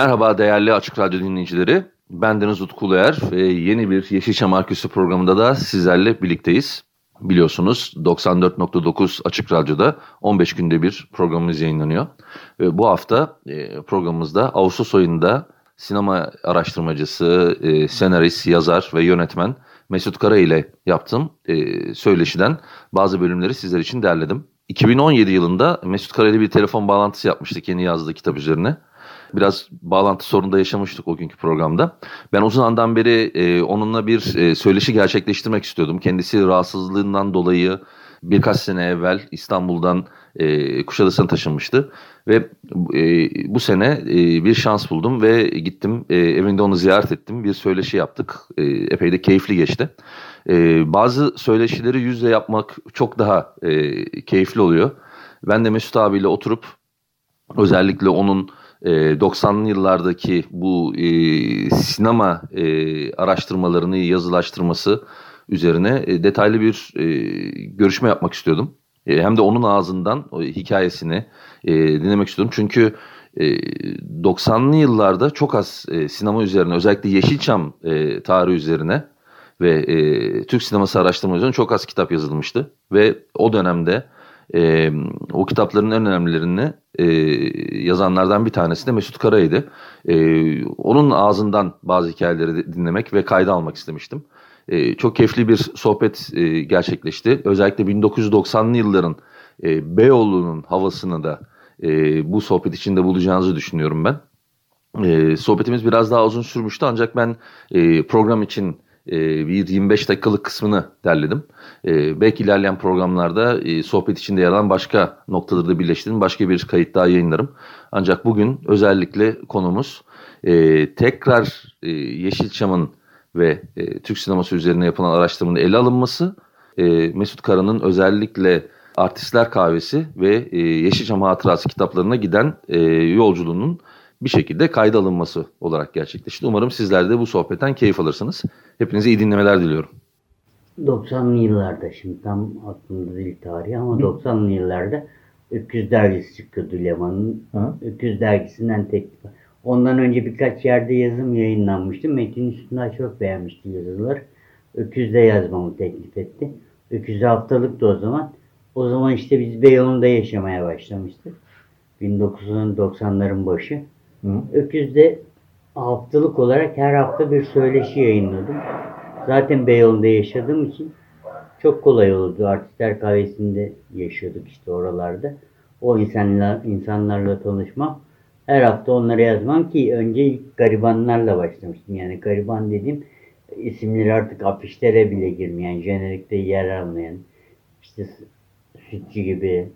Merhaba değerli Açık Radyo dinleyicileri. Ben Deniz Utku Uluer ve yeni bir Yeşilçam Arküsü programında da sizlerle birlikteyiz. Biliyorsunuz 94.9 Açık Radyo'da 15 günde bir programımız yayınlanıyor. Ve bu hafta e, programımızda Ağustos ayında sinema araştırmacısı, e, senarist, yazar ve yönetmen Mesut Kara ile yaptığım e, söyleşiden bazı bölümleri sizler için derledim. 2017 yılında Mesut Kara ile bir telefon bağlantısı yapmıştık yeni yazdığı kitap üzerine. Biraz bağlantı sorunu da yaşamıştık o günkü programda. Ben uzun andan beri e, onunla bir e, söyleşi gerçekleştirmek istiyordum. Kendisi rahatsızlığından dolayı birkaç sene evvel İstanbul'dan e, Kuşadası'na taşınmıştı. Ve e, bu sene e, bir şans buldum ve gittim e, evinde onu ziyaret ettim. Bir söyleşi yaptık. E, epey de keyifli geçti. E, bazı söyleşileri yüzle yapmak çok daha e, keyifli oluyor. Ben de Mesut abiyle oturup özellikle onun 90'lı yıllardaki bu e, sinema e, araştırmalarını yazılaştırması üzerine e, detaylı bir e, görüşme yapmak istiyordum. E, hem de onun ağzından o hikayesini e, dinlemek istiyorum. Çünkü e, 90'lı yıllarda çok az e, sinema üzerine özellikle Yeşilçam e, tarihi üzerine ve e, Türk sineması araştırma üzerine çok az kitap yazılmıştı. Ve o dönemde e, o kitapların en önemlilerini e, yazanlardan bir tanesi de Mesut Kara'ydı. E, onun ağzından bazı hikayeleri dinlemek ve kayda almak istemiştim. E, çok keyifli bir sohbet e, gerçekleşti. Özellikle 1990'lı yılların e, Beyoğlu'nun havasını da e, bu sohbet içinde bulacağınızı düşünüyorum ben. E, sohbetimiz biraz daha uzun sürmüştü ancak ben e, program için e, bir 25 dakikalık kısmını derledim. E, belki ilerleyen programlarda e, sohbet içinde yer alan başka noktaları da birleştirdim. Başka bir kayıt daha yayınlarım. Ancak bugün özellikle konumuz tekrar Yeşilçam'ın ve Türk sineması üzerine yapılan araştırmanın ele alınması. Mesut Kara'nın özellikle Artistler Kahvesi ve Yeşilçam Hatırası kitaplarına giden yolculuğunun bir şekilde kayda alınması olarak gerçekleşti. Umarım sizler de bu sohbetten keyif alırsınız. Hepinize iyi dinlemeler diliyorum. 90'lı yıllarda şimdi tam aklımda değil tarihi ama Hı. 90'lı yıllarda Öküz dergisi çıkıyordu Leman'ın. Öküz dergisinden teklif. Ondan önce birkaç yerde yazım yayınlanmıştı. Metin üstünden çok beğenmişti yazılar. Öküz'de yazmamı teklif etti. Öküz haftalıktı o zaman. O zaman işte biz Beyoğlu'nda yaşamaya başlamıştık. 1990'ların başı. Öküz'de haftalık olarak her hafta bir söyleşi yayınladım. Zaten Beyoğlu'nda yaşadığım için çok kolay oldu. Artistler kahvesinde yaşıyorduk işte oralarda. O insanlar, insanlarla tanışmam. Her hafta onlara yazmam ki önce garibanlarla başlamıştım. Yani gariban dediğim isimleri artık afişlere bile girmeyen, jenerikte yer almayan, işte Sütçü gibi,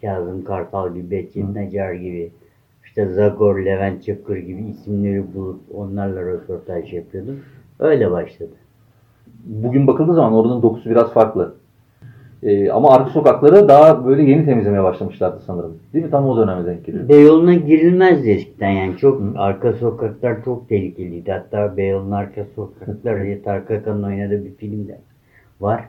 Kazım Kartal gibi, Betçin Necar gibi, işte Zagor, Levent Çakır gibi isimleri bulup onlarla röportaj yapıyordum. Öyle başladı. Bugün bakıldığı zaman oranın dokusu biraz farklı. Ee, ama arka sokakları daha böyle yeni temizlemeye başlamışlardı sanırım. Değil mi? Tam o döneme denk geliyor. Beyoğlu'na girilmezdi eskiden yani. Çok Hı. arka sokaklar çok tehlikeliydi. Hatta Beyoğlu'nun arka sokakları Tarkan oynadığı bir film de var.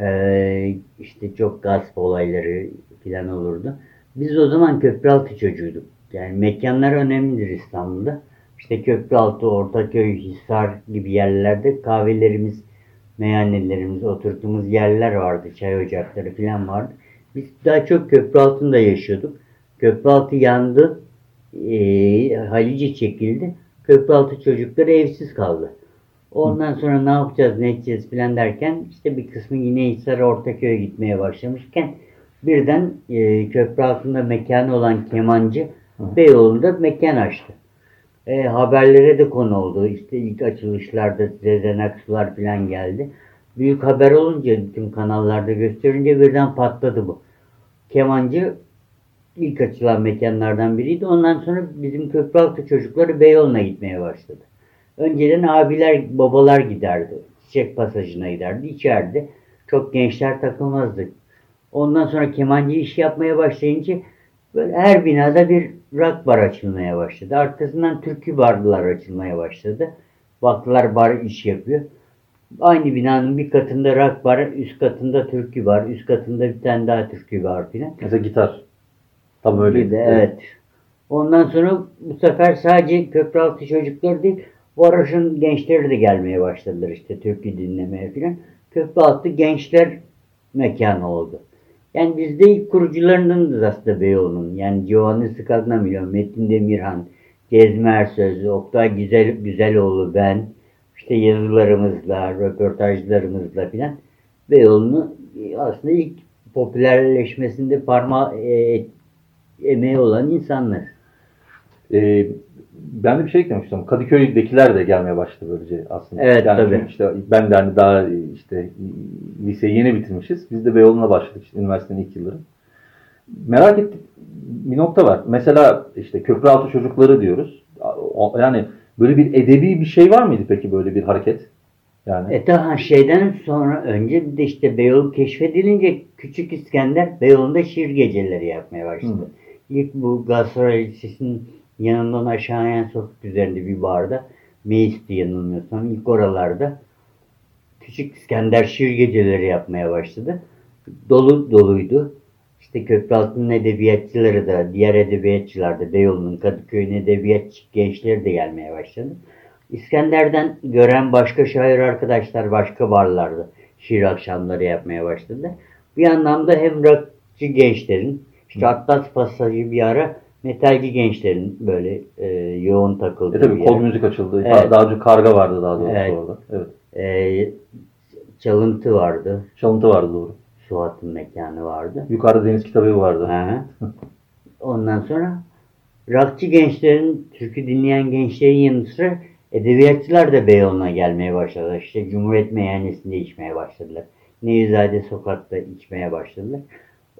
Ee, işte çok gasp olayları falan olurdu. Biz o zaman Köprüaltı çocuğuyduk. Yani mekanlar önemlidir İstanbul'da. İşte Köprüaltı, Ortaköy, Hisar gibi yerlerde kahvelerimiz, meyhanelerimiz, oturduğumuz yerler vardı. Çay ocakları falan vardı. Biz daha çok köprü altında yaşıyorduk. Köprüaltı yandı. E, Halice çekildi. Köprüaltı çocukları evsiz kaldı. Ondan sonra ne yapacağız, ne edeceğiz falan derken işte bir kısmı yine Hisar Ortaköy'e gitmeye başlamışken birden e, köprü altında mekanı olan kemancı Beyoğlu'nda mekan açtı. E, haberlere de konu oldu. İşte ilk açılışlarda Sezen Aksular falan geldi. Büyük haber olunca tüm kanallarda gösterince birden patladı bu. kemancı ilk açılan mekanlardan biriydi. Ondan sonra bizim Köprüaltı çocukları Beyoğlu'na gitmeye başladı. Önceden abiler, babalar giderdi. Çiçek pasajına giderdi, içerdi. Çok gençler takılmazdı. Ondan sonra kemancı iş yapmaya başlayınca böyle her binada bir rock bar açılmaya başladı. Arkasından türkü barlar açılmaya başladı. Baktılar bar iş yapıyor. Aynı binanın bir katında rock bar, üst katında türkü bar, üst katında bir tane daha türkü bar filan. Mesela gitar. Tam öyle. Bir de, evet. Ondan sonra bu sefer sadece Köprüaltı çocukları değil, Varoş'un gençleri de gelmeye başladılar işte türkü dinlemeye filan. Köprüaltı gençler mekanı oldu. Yani biz de ilk kurucularındanız aslında Beyoğlu'nun. Yani Giovanni Scagnamillo, Metin Demirhan, Gezme Ersöz, Oktay Güzel, Güzeloğlu, ben, işte yazılarımızla, röportajlarımızla filan Beyoğlu'nu aslında ilk popülerleşmesinde parmağı e, emeği olan insanlar. Ee, ben de bir şey eklemek istiyorum. Kadıköy'dekiler de gelmeye başladı böylece aslında. Evet, yani tabii. işte ben de hani daha işte liseyi yeni bitirmişiz. Biz de Beyoğlu'na başladık işte üniversitenin ilk yılları. Merak ettik bir nokta var. Mesela işte köprüaltı çocukları diyoruz. Yani böyle bir edebi bir şey var mıydı peki böyle bir hareket? Yani E daha şeyden sonra önce bir de işte Beyoğlu keşfedilince Küçük İskender Beyoğlu'nda şiir geceleri yapmaya başladı. İlk bu Galatasaray Lisesi'nin yanından aşağı inen sokak üzerinde bir barda Meis'ti yanılmıyorsam ilk oralarda Küçük İskender şiir geceleri yapmaya başladı. Dolu doluydu. İşte Köprüaltı'nın edebiyatçıları da, diğer edebiyatçılar da, Beyoğlu'nun Kadıköy'ün edebiyatçı gençleri de gelmeye başladı. İskender'den gören başka şair arkadaşlar başka barlarda şiir akşamları yapmaya başladı. Bir anlamda hem rockçı gençlerin, işte Atlas Pasajı bir ara metalci gençlerin böyle e, yoğun takıldığı e tabii bir kod müzik açıldı. Evet. Daha, önce karga vardı daha doğrusu Evet. orada. Evet. E, çalıntı vardı. Çalıntı vardı doğru. Suat'ın mekanı vardı. Yukarıda deniz kitabı vardı. Hı. Ondan sonra rockçı gençlerin, türkü dinleyen gençlerin yanı sıra edebiyatçılar da Beyoğlu'na gelmeye başladılar. İşte Cumhuriyet Meyhanesi'nde içmeye başladılar. Nevizade Sokak'ta içmeye başladılar.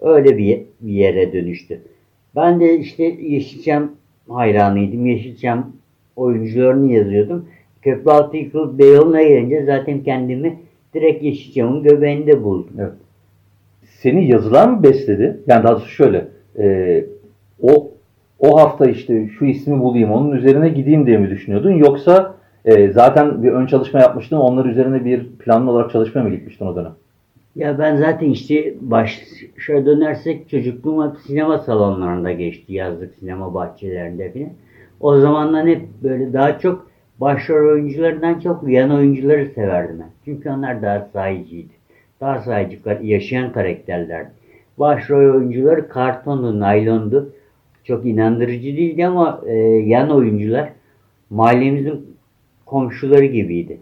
Öyle bir yere dönüştü. Ben de işte Yeşilçam hayranıydım. Yeşilçam oyuncularını yazıyordum. Köprüaltı yıkılıp Beyoğlu'na gelince zaten kendimi direkt Yeşilçam'ın göbeğinde buldum. Evet. Seni yazılar mı besledi? Yani daha doğrusu şöyle. e, o o hafta işte şu ismi bulayım onun üzerine gideyim diye mi düşünüyordun? Yoksa e, zaten bir ön çalışma yapmıştın onlar üzerine bir planlı olarak çalışmaya mı gitmiştin o dönem? Ya ben zaten işte baş şöyle dönersek çocukluğum hep sinema salonlarında geçti. Yazlık sinema bahçelerinde falan. O zamanlar hep böyle daha çok başrol oyuncularından çok yan oyuncuları severdim ben. Çünkü onlar daha sahiciydi. Daha sahici, yaşayan karakterlerdi. Başrol oyuncuları kartondu, naylondu. Çok inandırıcı değildi ama e, yan oyuncular mahallemizin komşuları gibiydi.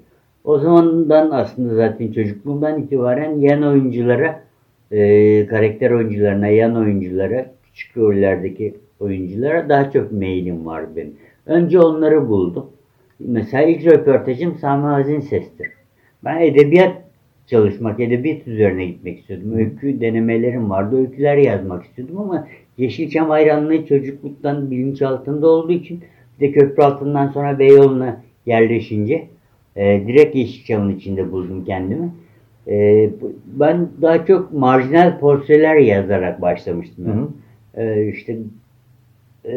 O zamandan aslında zaten çocukluğumdan itibaren yan oyunculara, e, karakter oyuncularına, yan oyunculara, küçük rollerdeki oyunculara daha çok meylim vardı benim. Önce onları buldum. Mesela ilk röportajım Sami Hazin Ses'tir. Ben edebiyat çalışmak, edebiyat üzerine gitmek istiyordum. Öykü denemelerim vardı, öyküler yazmak istiyordum ama Yeşilçam hayranlığı çocukluktan bilinçaltında olduğu için bir de köprü altından sonra Beyoğlu'na yerleşince e, direkt Yeşilçam'ın içinde buldum kendimi. E, ben daha çok marjinal portreler yazarak başlamıştım. Hı hı. E, işte e,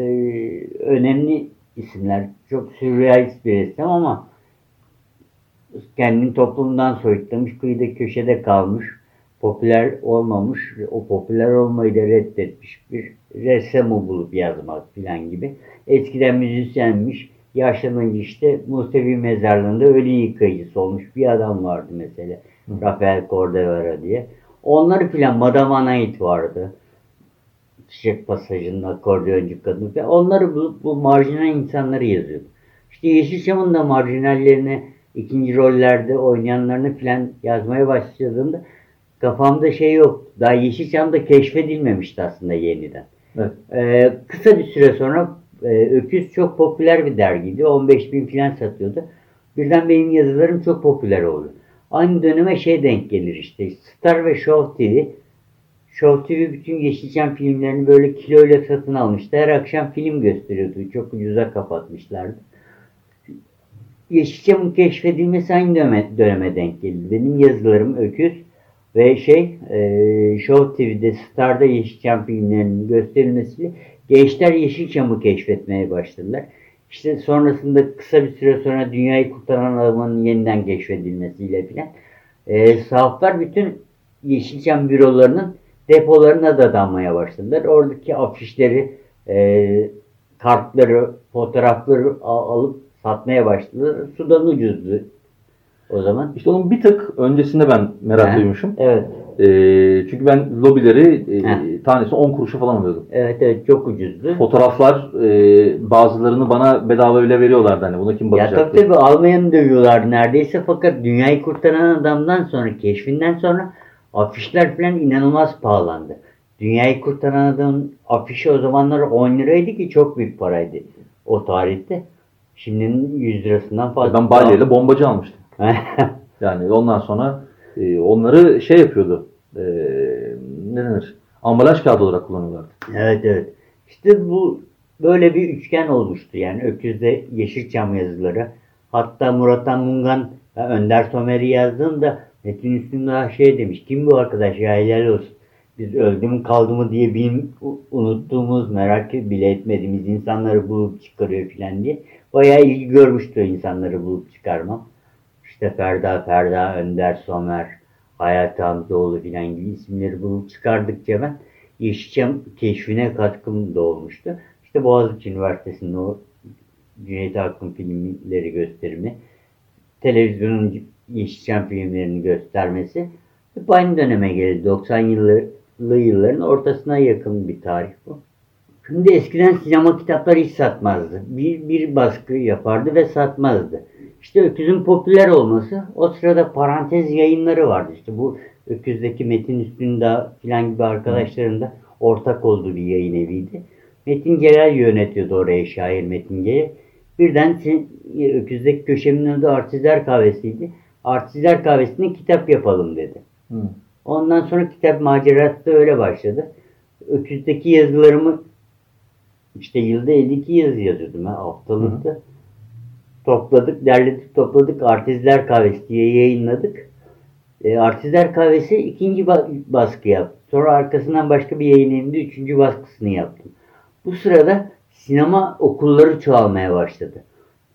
önemli isimler. Çok sürrealist bir ressam ama kendini toplumdan soyutlamış, kıyıda köşede kalmış, popüler olmamış, o popüler olmayı da reddetmiş bir ressamı bulup yazmak filan gibi. Eskiden müzisyenmiş, yaşlanınca işte Musevi mezarlığında ölü yıkayıcısı olmuş bir adam vardı mesela. Rafael Cordovera diye. Onları filan Madame Anait vardı. Çiçek Pasajı'nın akordeoncu kadını falan. Onları bu, bu marjinal insanları yazıyordu. İşte Yeşilçam'ın da marjinallerini ikinci rollerde oynayanlarını filan yazmaya başladığımda kafamda şey yok. Daha Yeşilçam'da keşfedilmemişti aslında yeniden. Evet. Ee, kısa bir süre sonra e, Öküz çok popüler bir dergiydi. 15 bin filan satıyordu. Birden benim yazılarım çok popüler oldu. Aynı döneme şey denk gelir işte. Star ve Show TV Show TV bütün Yeşilçam filmlerini böyle kiloyla satın almıştı. Her akşam film gösteriyordu. Çok ucuza kapatmışlardı. Yeşilçam'ın keşfedilmesi aynı döneme, döneme denk geldi. Benim yazılarım Öküz ve şey e, Show TV'de Star'da Yeşilçam filmlerinin gösterilmesiyle gençler Yeşilçam'ı keşfetmeye başladılar. İşte sonrasında kısa bir süre sonra dünyayı kurtaran adamın yeniden keşfedilmesiyle filan e, sahaflar bütün Yeşilçam bürolarının depolarına da dadanmaya başladılar. Oradaki afişleri, e, kartları, fotoğrafları al- alıp satmaya başladılar. Sudan ucuzdu o zaman. İşte onun bir tık öncesinde ben merak He. duymuşum. Evet, Ee, çünkü ben lobileri e, tanesi 10 kuruşa falan alıyordum. evet, evet çok ucuzdu. Fotoğraflar e, bazılarını bana bedava bile veriyorlardı hani buna kim Ya bakacak tabii diye. tabii almayanı dövüyorlar neredeyse fakat dünyayı kurtaran adamdan sonra keşfinden sonra afişler falan inanılmaz pahalandı. Dünyayı kurtaran adamın afişi o zamanlar 10 liraydı ki çok büyük paraydı o tarihte. Şimdinin 100 lirasından fazla. Ben balyeyle bombacı almıştım. Yani ondan sonra e, onları şey yapıyordu. E, ne denir? Ambalaj kağıdı olarak kullanıyorlardı. Evet evet. İşte bu böyle bir üçgen olmuştu yani Öküz'de Yeşilçam yazıları. Hatta Murat ve Önder Somer'i yazdığında Metin Üstündağ şey demiş. Kim bu arkadaş ya helal olsun. Biz öldü mü kaldı mı diye bir unuttuğumuz merak bile etmediğimiz insanları bulup çıkarıyor filan diye. Bayağı ilgi görmüştü insanları bulup çıkarmam. İşte Ferda Ferda, Önder Somer, Hayat Hamzoğlu filan gibi isimleri bulup çıkardıkça ben Yeşilçam keşfine katkım da olmuştu. İşte Boğaziçi Üniversitesi'nin o Cüneyt Arkın filmleri gösterimi, televizyonun Yeşilçam filmlerini göstermesi hep aynı döneme geldi. 90 yıllı yılların ortasına yakın bir tarih bu. Şimdi eskiden sinema kitapları hiç satmazdı. Bir, bir baskı yapardı ve satmazdı. İşte Öküz'ün popüler olması o sırada parantez yayınları vardı. İşte bu Öküz'deki Metin Üstündağ filan gibi arkadaşların da ortak olduğu bir yayın eviydi. Metin Celal yönetiyordu oraya şair Metin Celal. Birden sen, Öküz'deki köşemin adı Artistler Kahvesi'ydi. Artistler Kahvesi'ne kitap yapalım dedi. Hı. Ondan sonra kitap macerası da öyle başladı. Öküz'deki yazılarımı işte yılda 52 yazı yazıyordum ha haftalıkta. Topladık, derledik, topladık. Artistler Kahvesi diye yayınladık. E, Artistler Kahvesi ikinci ba- baskı yaptı. Sonra arkasından başka bir yayın evinde üçüncü baskısını yaptım. Bu sırada sinema okulları çoğalmaya başladı.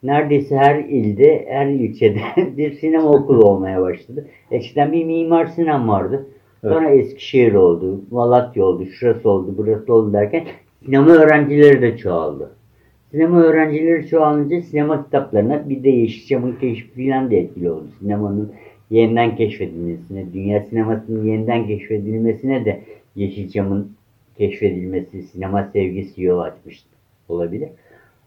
Neredeyse her ilde, her ilçede bir sinema okulu olmaya başladı. Eskiden bir Mimar Sinan vardı. Sonra Eskişehir oldu, Malatya oldu, şurası oldu, burası oldu derken sinema öğrencileri de çoğaldı. Sinema öğrencileri çoğalınca sinema kitaplarına bir de Yeşilçam'ın keşfi filan da etkili oldu. Sinemanın yeniden keşfedilmesine, dünya sinemasının yeniden keşfedilmesine de Yeşilçam'ın keşfedilmesi, sinema sevgisi yol açmıştı olabilir.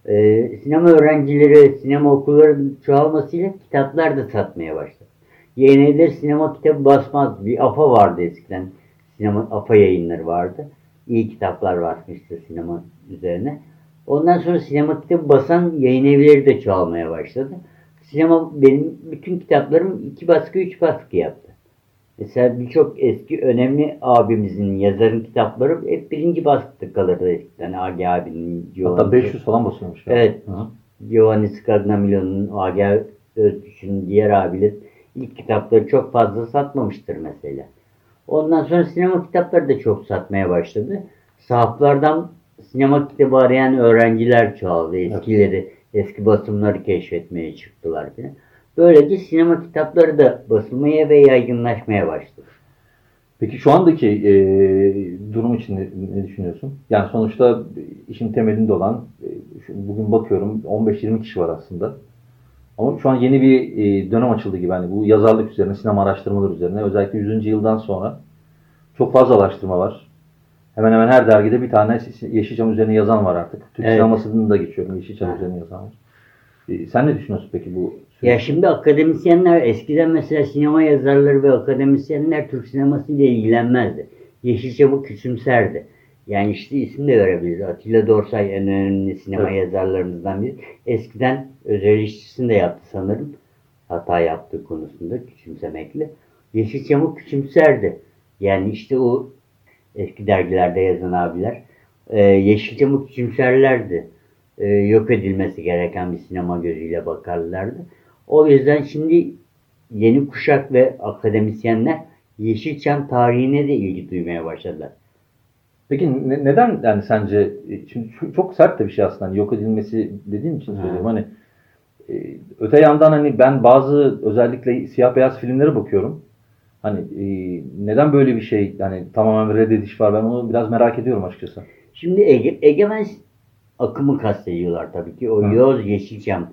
Ee, sinema öğrencileri, sinema okulları çoğalmasıyla kitaplar da satmaya başladı. Evleri sinema kitabı basmaz. Bir AFA vardı eskiden. Sinema AFA yayınları vardı. İyi kitaplar varmıştı sinema üzerine. Ondan sonra sinema kitabı basan yayın evleri de çoğalmaya başladı. Sinema benim bütün kitaplarım iki baskı, üç baskı yaptı. Mesela birçok eski önemli abimizin, yazarın kitapları hep birinci baskıda kalırdı eskiden. Agi abinin, Hatta Giovanni- 500 falan basıyormuş. ya. Evet. Hı. Giovanni Scagnamilo'nun, Agi Öztürk'ün diğer abiler ilk kitapları çok fazla satmamıştır mesela. Ondan sonra sinema kitapları da çok satmaya başladı. Sahaflardan sinema kitabı arayan öğrenciler çoğaldı. Eskileri, eski basımları keşfetmeye çıktılar falan. Böylece sinema kitapları da basılmaya ve yaygınlaşmaya başladı. Peki şu andaki e, durum için ne, ne düşünüyorsun? Yani sonuçta işin temelinde olan, e, bugün bakıyorum 15-20 kişi var aslında. Ama şu an yeni bir e, dönem açıldı gibi. Hani bu yazarlık üzerine, sinema araştırmaları üzerine. Özellikle 100. yıldan sonra çok fazla araştırma var. Hemen hemen her dergide bir tane Yeşilçam üzerine yazan var artık. Türk Evet. sinemasını da geçiyorum. Yeşilçam Ha. üzerine yazan var. E, sen ne düşünüyorsun peki bu Ya süreç? şimdi akademisyenler eskiden mesela sinema yazarları ve akademisyenler Türk sineması ile ilgilenmezdi. Yeşilçam'ı küçümserdi. Yani işte isim de verebiliriz. Atilla Dorsay en önemli sinema Evet. yazarlarımızdan biri. Eskiden özel işçisini de yaptı sanırım. Hata yaptığı konusunda küçümsemekle. Yeşilçam'ı küçümserdi. Yani işte o Eski dergilerde yazan abiler. E, Yeşilçam'ı küçümserlerdi. E, yok edilmesi gereken bir sinema gözüyle bakarlardı. O yüzden şimdi yeni kuşak ve akademisyenler Yeşilçam tarihine de ilgi duymaya başladılar. Peki ne- neden yani sence e, şimdi şu- çok sert de bir şey aslında hani yok edilmesi dediğim için Ha. söylüyorum hani e, öte yandan hani ben bazı özellikle siyah beyaz filmlere bakıyorum. Hani e, neden böyle bir şey yani tamamen reddediş var ben onu biraz merak ediyorum açıkçası. Şimdi Ege, Egemen akımı kastediyorlar tabii ki. O Hı. Yoz Yeşilçam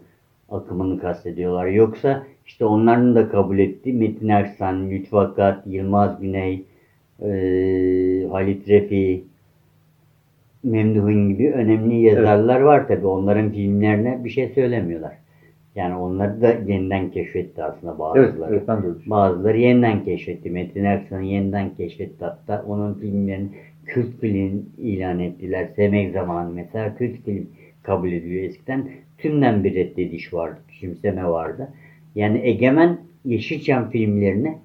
akımını kastediyorlar. Yoksa işte onların da kabul ettiği Metin Erksan, Lütfü Akat, Yılmaz Güney, eee Halit Refi, Memduhun gibi önemli yazarlar var tabii. Onların filmlerine bir şey söylemiyorlar. Yani onları da yeniden keşfetti aslında Evet, bazıları. evet ben öyle düşünüyorum. Bazıları yeniden keşfetti. Metin Erksan'ı yeniden keşfetti hatta. Onun filmlerini kült film ilan ettiler. Semek zamanı mesela kült film kabul ediliyor eskiden. Tümden bir reddediş vardı. Küçümseme vardı. Yani Egemen Yeşilçam filmlerini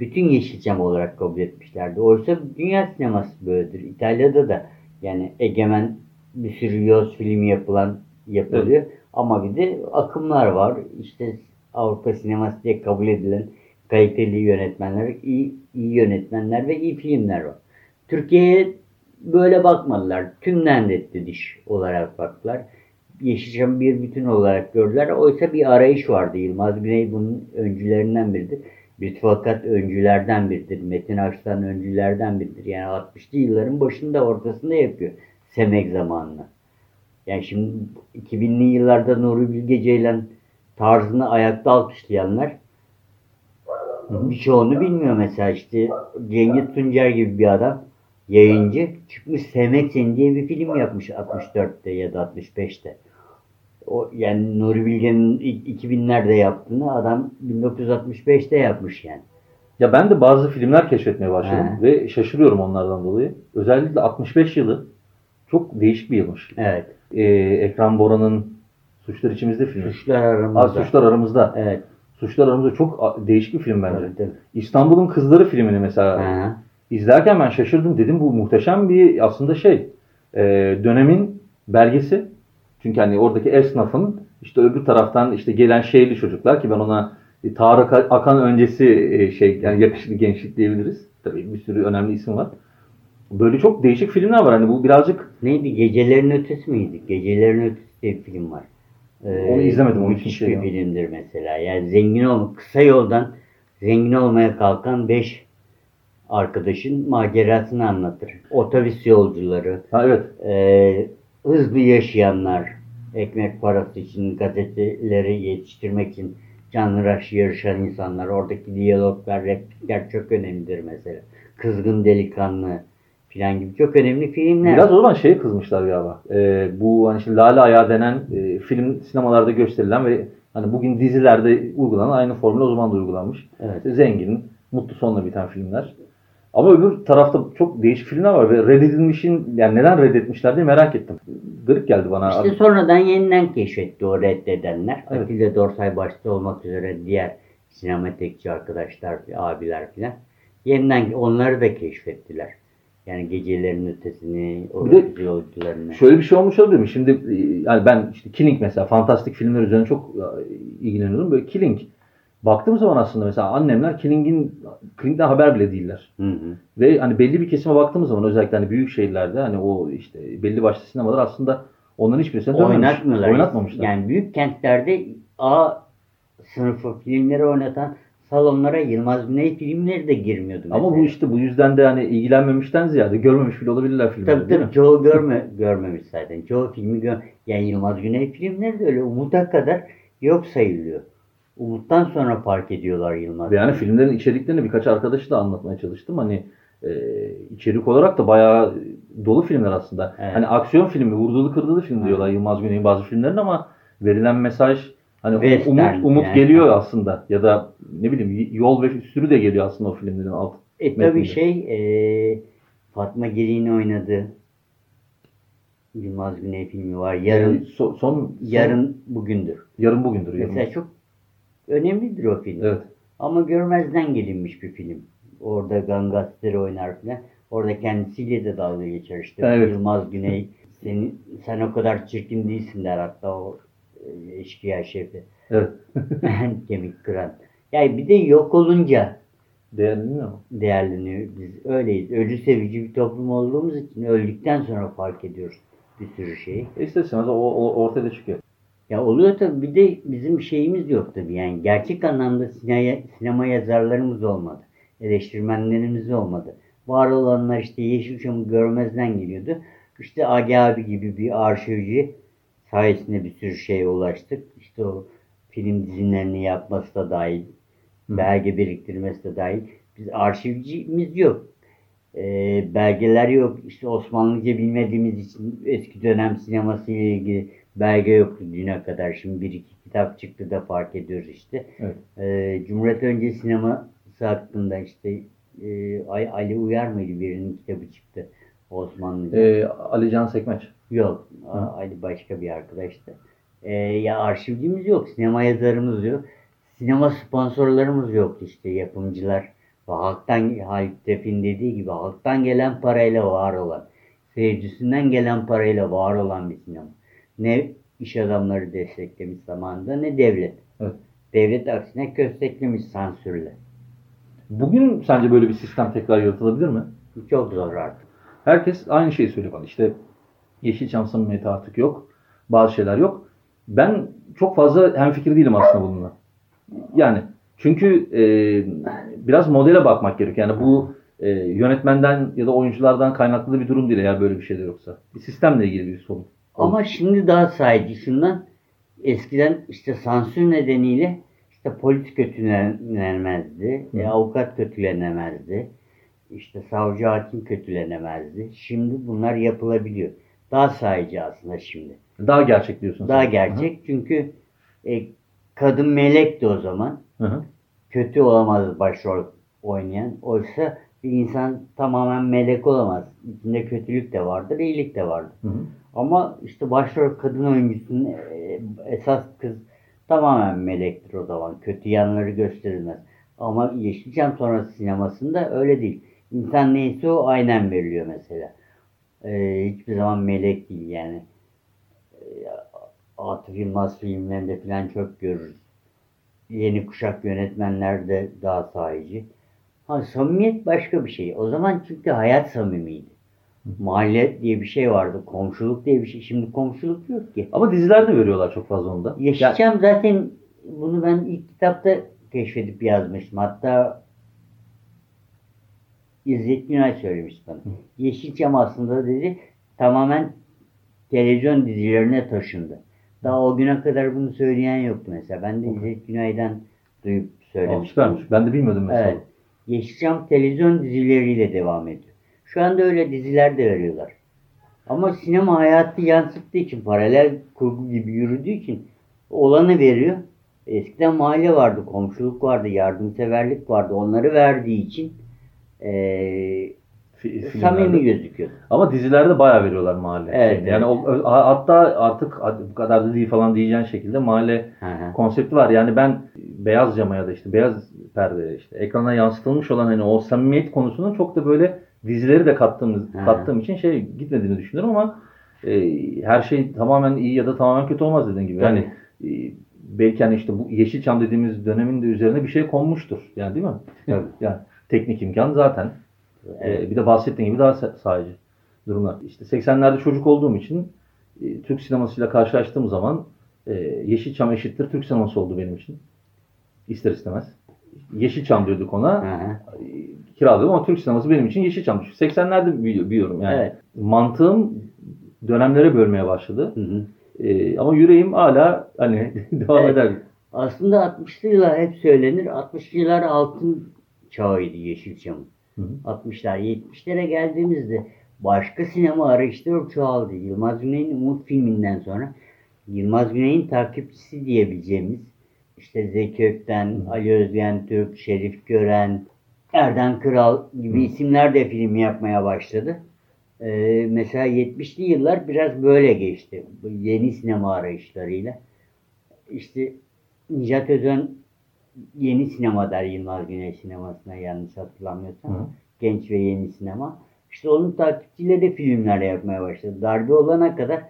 bütün Yeşilçam olarak kabul etmişlerdi. Oysa dünya sineması böyledir. İtalya'da da yani Egemen bir sürü yoz filmi yapılan yapılıyor. Ama bir de akımlar var. İşte Avrupa sineması diye kabul edilen kaliteli yönetmenler, iyi, iyi yönetmenler ve iyi filmler var. Türkiye'ye böyle bakmadılar. Tümden reddediş olarak baktılar. Yeşilçam bir bütün olarak gördüler. Oysa bir arayış vardı. Yılmaz Güney bunun öncülerinden biridir. Lütfü Akat öncülerden biridir. Metin Arslan öncülerden biridir. Yani 60'lı yılların başında ortasında yapıyor. Semek zamanını. Yani şimdi 2000'li yıllarda Nuri Bilge Ceylan tarzını ayakta alkışlayanlar birçoğunu bilmiyor mesela işte Cengiz Tuncer gibi bir adam yayıncı çıkmış Sevmek Seni diye bir film yapmış 64'te ya da 65'te. O yani Nuri Bilge'nin ilk 2000'lerde yaptığını adam 1965'te yapmış yani. Ya ben de bazı filmler keşfetmeye başladım He. ve şaşırıyorum onlardan dolayı. Özellikle 65 yılı çok değişik bir yılmış. Evet. Ee, Ekrem Bora'nın Suçlar İçimizde filmi. Suçlar Aa, aramızda. Suçlar Aramızda. Evet. Suçlar Aramızda çok değişik bir film bence. Tabii, tabii. İstanbul'un Kızları filmini mesela Ha. izlerken ben şaşırdım. Dedim bu muhteşem bir aslında şey e, dönemin belgesi. Çünkü hani oradaki esnafın işte öbür taraftan işte gelen şehirli çocuklar ki ben ona e, Tarık Akan öncesi e, şey yani yakışıklı gençlik diyebiliriz. Tabii bir sürü önemli isim var. Böyle çok değişik filmler var. Hani bu birazcık Neydi? Gecelerin Ötesi miydi? Gecelerin Ötesi diye bir film var. Ee, Onu izlemedim, için Müthiş şey bir yok. filmdir mesela. Yani zengin olma, kısa yoldan zengin olmaya kalkan 5 arkadaşın macerasını anlatır. Otobüs yolcuları, ha, evet e, hızlı yaşayanlar, ekmek parası için gazeteleri yetiştirmek için canhıraş yarışan insanlar, oradaki diyaloglar, replikler çok önemlidir mesela. Kızgın delikanlı filan gibi çok önemli filmler. Biraz o zaman şeye kızmışlar galiba. Ee, bu hani şimdi Lale Ayağı denen e, film sinemalarda gösterilen ve hani bugün dizilerde uygulanan aynı formül o zaman da uygulanmış. Evet. Zengin, mutlu sonla biten filmler. Ama öbür tarafta çok değişik filmler var ve reddedilmişin yani neden reddetmişler diye merak ettim. Garip geldi bana. İşte sonradan yeniden keşfetti o reddedenler. Evet. Atilla Dorsay başta olmak üzere diğer sinematekçi arkadaşlar, abiler filan. Yeniden onları da keşfettiler. Yani gecelerin ötesini, o Bir de yolcularını. Şöyle bir şey olmuş olabilir mi? Şimdi e, yani ben işte Killing mesela fantastik filmler üzerine çok e, ilgileniyorum. Böyle Killing baktığım zaman aslında mesela annemler Killing'in Killing'den haber bile değiller. Hı hı. Ve hani belli bir kesime baktığımız zaman özellikle hani büyük şehirlerde hani o işte belli başlı sinemalar aslında onların hiçbirisine. Oynatmıyorlar. Oynatmamışlar. Yani büyük kentlerde A sınıfı filmleri oynatan salonlara Yılmaz Güney filmleri de girmiyordu Ama bu işte bu yüzden de hani ilgilenmemişten ziyade görmemiş bile olabilirler filmleri Tabii değil tabii mi? çoğu görme, görmemiş zaten. Çoğu filmi gör yani Yılmaz Güney filmleri de öyle Umut'a kadar yok sayılıyor. Umut'tan sonra fark ediyorlar Yılmaz. Yani Güney. filmlerin içeriklerini birkaç arkadaşı da anlatmaya çalıştım. Hani e, içerik olarak da bayağı dolu filmler aslında. Evet. Hani aksiyon filmi, vurdulu kırdılı film diyorlar Yılmaz Güney'in bazı filmlerin ama verilen mesaj hani Western umut umut yani. geliyor aslında ya da ne bileyim yol ve sürü de geliyor aslında o filmlerin alt. E metninde. şey e, Fatma Giri'nin oynadığı Yılmaz Güney filmi var. Yarın So- son, son yarın bugündür. yarın bugündür. Yarın. Mesela çok önemlidir o film. Evet. Ama görmezden gelinmiş bir film. Orada gangster'i oynar falan. Orada kendisiyle de dalga geçer işte. Evet. Yılmaz Güney seni, sen o kadar çirkin değilsin der hatta o e, eşkıya şefi. Evet. Kemik kıran. Yani bir de yok olunca Değerleniyor değerleniyor. Biz öyleyiz. Ölü sevici bir toplum olduğumuz için öldükten sonra fark ediyoruz bir sürü şeyi. E ister istemez o, o ortaya çıkıyor. Ya oluyor tabii bir de bizim şeyimiz yok tabii yani gerçek anlamda sinema, sinema yazarlarımız olmadı. Eleştirmenlerimiz olmadı. Var olanlar işte Yeşilçam'ı görmezden geliyordu. İşte Agi abi gibi bir arşivci sayesinde bir sürü şeye ulaştık. İşte o film dizilerini yapması da dahil, belge biriktirmesi de dahil. Biz arşivcimiz yok. Ee, belgeler yok. İşte Osmanlıca bilmediğimiz için eski dönem sineması ile ilgili belge yoktu düne kadar. Şimdi bir iki kitap çıktı da fark ediyoruz işte. Evet. Ee, Cumhuriyet önce sineması hakkında işte e, Ali Uyar mıydı birinin kitabı çıktı Osmanlıca. E, Ali Can Sekmeç. Yok. A- Ali başka bir arkadaştı. Ee, ya arşivcimiz yok. Sinema yazarımız yok. Sinema sponsorlarımız yok işte yapımcılar. Ve halktan Halit Tepin dediği gibi halktan gelen parayla var olan, seyircisinden gelen parayla var olan bir sinema. Ne iş adamları desteklemiş zamanında ne devlet. Evet. Devlet aksine kösteklemiş sansürle. Bugün sence böyle bir sistem tekrar yaratılabilir mi? Çok zor artık. Herkes aynı şeyi söylüyor bana. İşte Yeşilçam samimiyeti artık yok. Bazı şeyler yok. Ben çok fazla hemfikir değilim aslında bununla. Yani çünkü e, biraz modele bakmak gerekiyor. Yani bu e, yönetmenden ya da oyunculardan kaynaklı bir durum değil eğer böyle bir şey de yoksa. Bir sistemle ilgili bir sorun. Ama şimdi daha sahici şundan eskiden işte sansür nedeniyle işte polis kötülenemezdi, e, avukat kötülenemezdi, işte savcı hakim kötülenemezdi. Şimdi bunlar yapılabiliyor. Daha sahici aslında şimdi. Daha gerçek diyorsun. Daha sen. gerçek çünkü e, kadın melekti o zaman. Hı hı. Kötü olamaz başrol oynayan. Oysa bir insan tamamen melek olamaz. İçinde kötülük de vardır, iyilik de vardır. Hı hı. Ama işte başrol kadın oyuncusunun e, esas kız tamamen melektir o zaman. Kötü yanları gösterilmez. Ama Yeşilçam sonrası sinemasında öyle değil. İnsan neyse o aynen veriliyor mesela. E, hiçbir zaman melek değil yani. E, Atıf Yılmaz filmlerinde falan çok görürüz. Yeni kuşak yönetmenler de daha sahici. Ha, samimiyet başka bir şey. O zaman çünkü hayat samimiydi. Mahalle diye bir şey vardı. Komşuluk diye bir şey. Şimdi komşuluk yok ki. Ama dizilerde veriyorlar çok fazla onda. Yani- Yeşilçam zaten bunu ben ilk kitapta keşfedip yazmıştım. Hatta İzzet Günay söylemişti bana. Yeşilçam aslında dedi tamamen televizyon dizilerine taşındı. Daha o güne kadar bunu söyleyen yoktu mesela. Ben de İzzet Günay'dan duyup söylemiştim. süpermiş. Ben de bilmiyordum mesela. Evet. Yeşilçam televizyon dizileriyle devam ediyor. Şu anda öyle diziler de veriyorlar. Ama sinema hayatı yansıttığı için, paralel kurgu gibi yürüdüğü için olanı veriyor. Eskiden mahalle vardı, komşuluk vardı, yardımseverlik vardı. Onları verdiği için Fi- filmlerde. samimi gözüküyor. Ama dizilerde bayağı veriyorlar mahalle. Evet, şeyini. Yani evet. o, hatta artık bu kadar da değil falan diyeceğin şekilde mahalle hı. konsepti var. Yani ben beyaz cama ya da işte beyaz perde işte ekrana yansıtılmış olan hani o samimiyet konusunun çok da böyle dizileri de kattığımız Hı. kattığım için şey gitmediğini düşünüyorum ama e, her şey tamamen iyi ya da tamamen kötü olmaz dediğin gibi. Yani e, belki hani işte bu Yeşilçam dediğimiz dönemin de üzerine bir şey konmuştur. Yani değil mi? Tabii. yani teknik imkan zaten. Evet. Ee, bir de bahsettiğim gibi daha sa- sadece durumlar. İşte 80'lerde çocuk olduğum için e, Türk sinemasıyla karşılaştığım zaman e, Yeşilçam eşittir Türk sineması oldu benim için. İster istemez. Yeşilçam diyorduk ona. Hı hı. E, Kiralıyordum ama Türk sineması benim için Yeşilçam. 80'lerde büyü- büyüyorum yani. Evet. Mantığım dönemlere bölmeye başladı. Hı hı. E, ama yüreğim hala hani devam Evet. eder. Aslında 60'lı yıllar hep söylenir. 60'lı yıllar altın çağıydı hı. 60'lar 70'lere geldiğimizde başka sinema arayışları çoğaldı. Yılmaz Güney'in Umut filminden sonra Yılmaz Güney'in takipçisi diyebileceğimiz işte Zeki Ökten, Ali Özgen Türk, Şerif Gören, Erden Kral gibi isimler de film yapmaya başladı. Ee, mesela 70'li yıllar biraz böyle geçti. Bu yeni sinema arayışlarıyla. İşte Nicat Özen yeni sinema der Yılmaz Güney sinemasına yanlış hatırlamıyorsam. Hı. Genç ve yeni sinema. İşte onun takipçileri filmler yapmaya başladı. Darbe olana kadar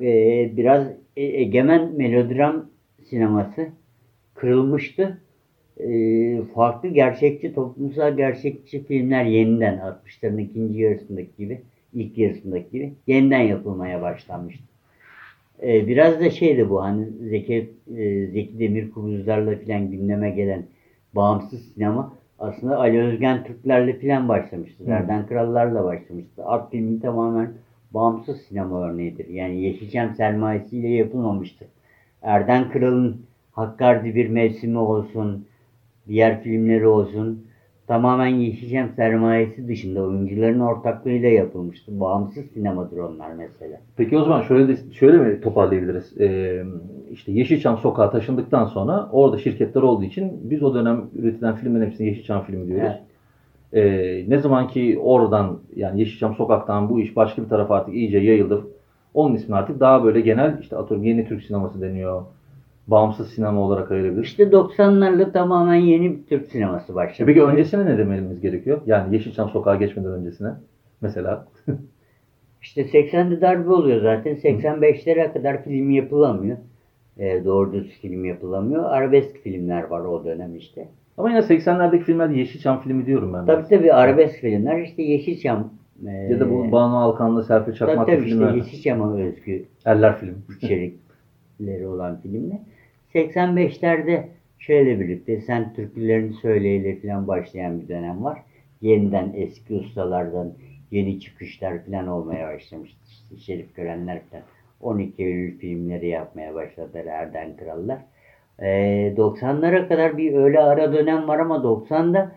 e, biraz e- egemen melodram sineması kırılmıştı. E, farklı gerçekçi, toplumsal gerçekçi filmler yeniden 60'ların ikinci yarısındaki gibi, ilk yarısındaki gibi yeniden yapılmaya başlanmıştı. E, biraz da şeydi bu hani Zeki, e, Zeki Demirkubuzlarla filan gündeme gelen bağımsız sinema aslında Ali Özgen Türklerle filan başlamıştı. Hı. Erden Krallarla başlamıştı. Art filmi tamamen bağımsız sinema örneğidir. Yani Yeşilçam sermayesiyle yapılmamıştı. Erden Kral'ın Hakkari bir mevsimi olsun, diğer filmleri olsun tamamen Yeşilçam sermayesi dışında oyuncuların ortaklığıyla yapılmıştı. Bağımsız sinemadır onlar mesela. Peki o zaman şöyle de, şöyle mi toparlayabiliriz? Ee, işte Yeşilçam sokağa taşındıktan sonra orada şirketler olduğu için biz o dönem üretilen filmlerin hepsini Yeşilçam filmi diyoruz. Ee, ne zaman ki oradan yani Yeşilçam sokaktan bu iş başka bir tarafa artık iyice yayıldı. Onun ismi artık daha böyle genel işte atıyorum yeni Türk sineması deniyor. Bağımsız sinema olarak ayırabiliriz. İşte 90'larla tamamen yeni bir Türk sineması başladı. E Peki öncesine ne dememiz gerekiyor? Yani Yeşilçam sokağa geçmeden öncesine mesela. İşte 80'de darbe oluyor zaten. 85'lere kadar film yapılamıyor. Ee, doğru düz film yapılamıyor. Arabesk filmler var o dönem işte. Ama yine 80'lerdeki filmlerde Yeşilçam filmi diyorum ben. Tabii tabii arabesk filmler işte Yeşilçam. e, Ya da bu Banu Alkan'la Serpil tabii Çakmak'lı tabii işte filmler. Yeşilçam'a özgü Erler film. içerikleri olan filmler. 85'lerde şöyle birlikte sen türkülerini söyleyle falan başlayan bir dönem var. Yeniden eski ustalardan yeni çıkışlar falan olmaya başlamıştı. İşte Şerif Görenler falan. 12 Eylül filmleri yapmaya başladılar Erden Krallar. Ee, 90'lara kadar bir öyle ara dönem var ama 90'da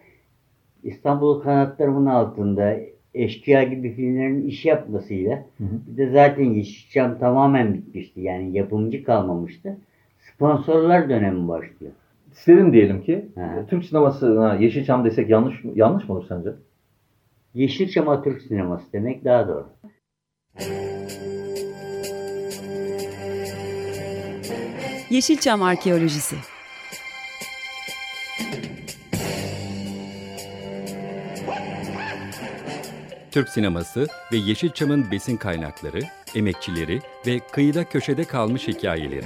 İstanbul kanatlarımın altında Eşkıya gibi filmlerin iş yapmasıyla Hı hı. bir de zaten Yeşilçam tamamen bitmişti. Yani yapımcı kalmamıştı. Sponsorlar dönemi başlıyor. Serin diyelim ki Hı. Türk sinemasına Yeşilçam desek yanlış mı- yanlış mı olur sence? Yeşilçam'a Türk sineması demek daha doğru. Yeşilçam Arkeolojisi Türk sineması ve Yeşilçam'ın besin kaynakları, emekçileri ve kıyıda köşede kalmış hikayeleri.